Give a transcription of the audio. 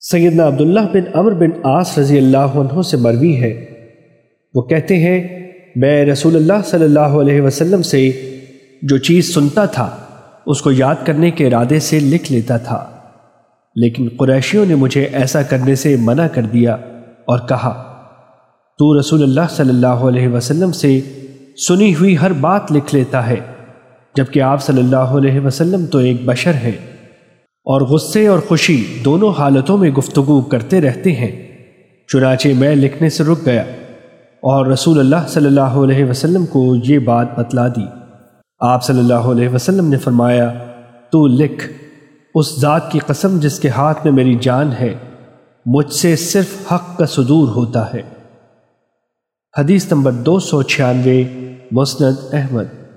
سیدنا عبداللہ بن عمر بن عاص رضی اللہ عنہ سے مروی ہے۔ وہ کہتے ہیں، میں رسول اللہ صلی اللہ علیہ وسلم سے جو چیز سنتا تھا، اس کو یاد کرنے کے ارادے سے لکھ لیتا تھا۔ لیکن قریشیوں نے مجھے ایسا کرنے سے منع کر دیا اور کہا، تو رسول اللہ صلی اللہ علیہ وسلم سے سنی ہوئی ہر بات لکھ لیتا ہے، جبکہ آپ صلی اللہ علیہ وسلم تو ایک بشر ہیں۔ اور غصے اور خوشی دونوں حالتوں میں گفتگو کرتے رہتے ہیں۔ چنانچہ میں لکھنے سے رک گیا اور رسول اللہ صلی اللہ علیہ وسلم کو یہ بات بتلا دی۔ آپ صلی اللہ علیہ وسلم نے فرمایا، تو لکھ، اس ذات کی قسم جس کے ہاتھ میں میری جان ہے، مجھ سے صرف حق کا صدور ہوتا ہے۔ حدیث نمبر دو سو چھیانوے، مسند احمد۔